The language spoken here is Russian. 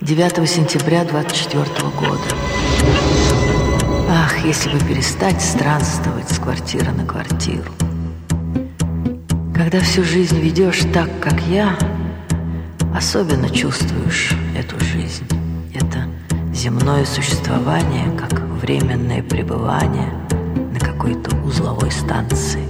9 сентября 24 года. Ах, если бы перестать странствовать с квартиры на квартиру. Когда всю жизнь ведешь так, как я, особенно чувствуешь эту жизнь. Это земное существование, как временное пребывание на какой-то узловой станции –